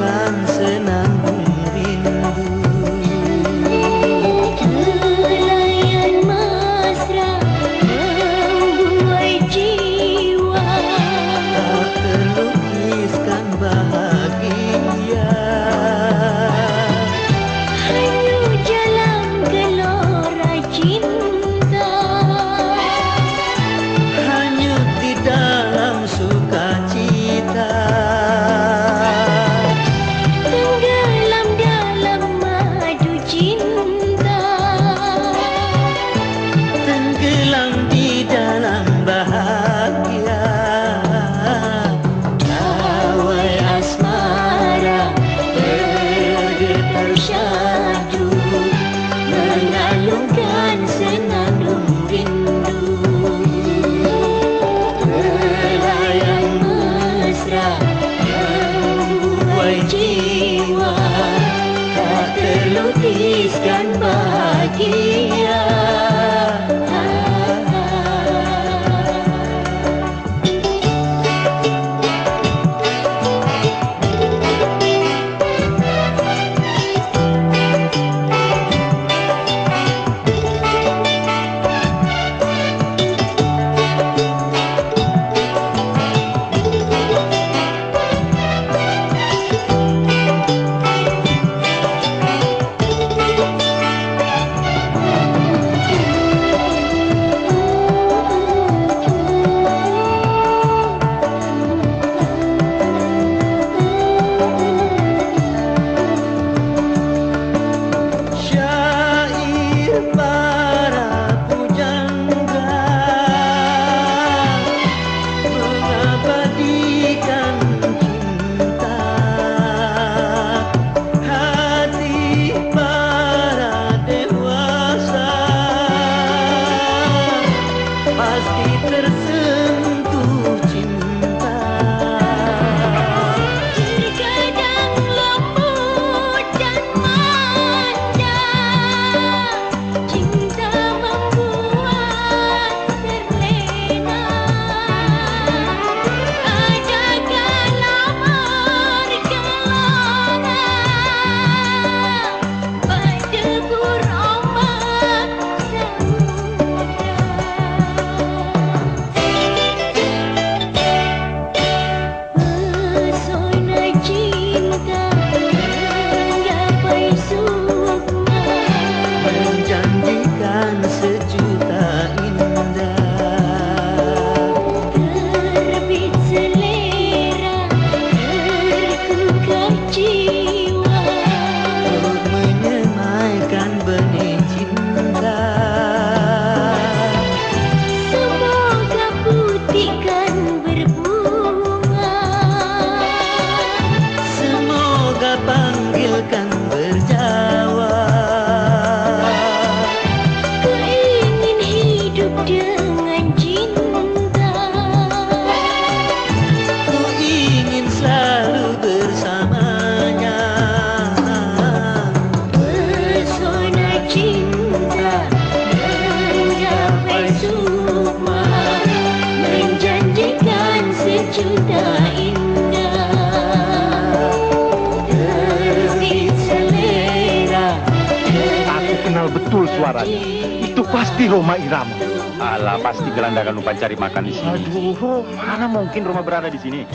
bukan Tenggelam di dalam bahagia. Kawai asmara Bergetar syadu Mengalungkan senandung rindu. Berlayang mesra Membuai jiwa Tak terlukiskan bahagia betul suaranya. Itu pasti Roma Irama. Alah, pasti gelandangan lupa cari makan di sini. Aduh, mana mungkin Roma berada di sini?